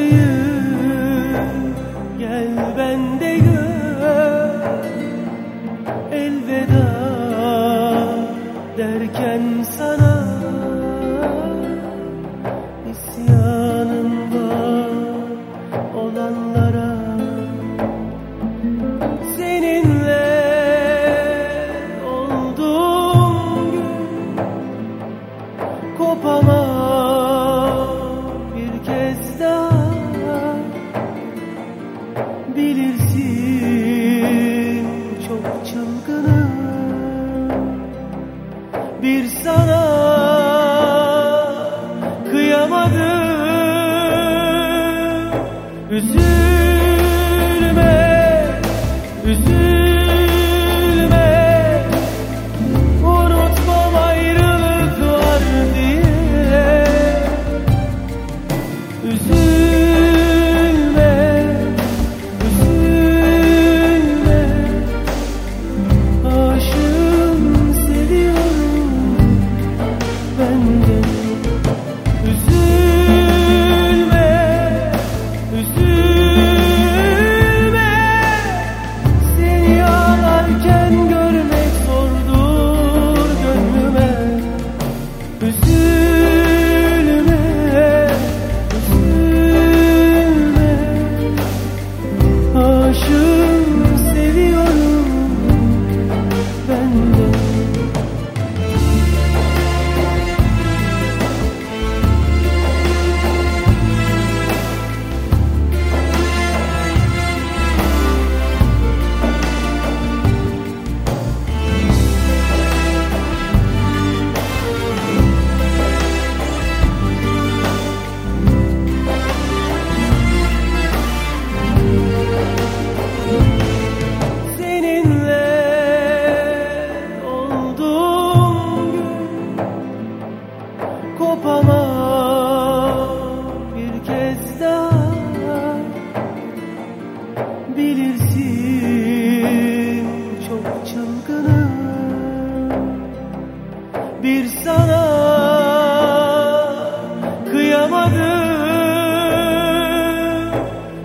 küçüğüm Gel bende gör Elveda derken Üzül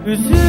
üzül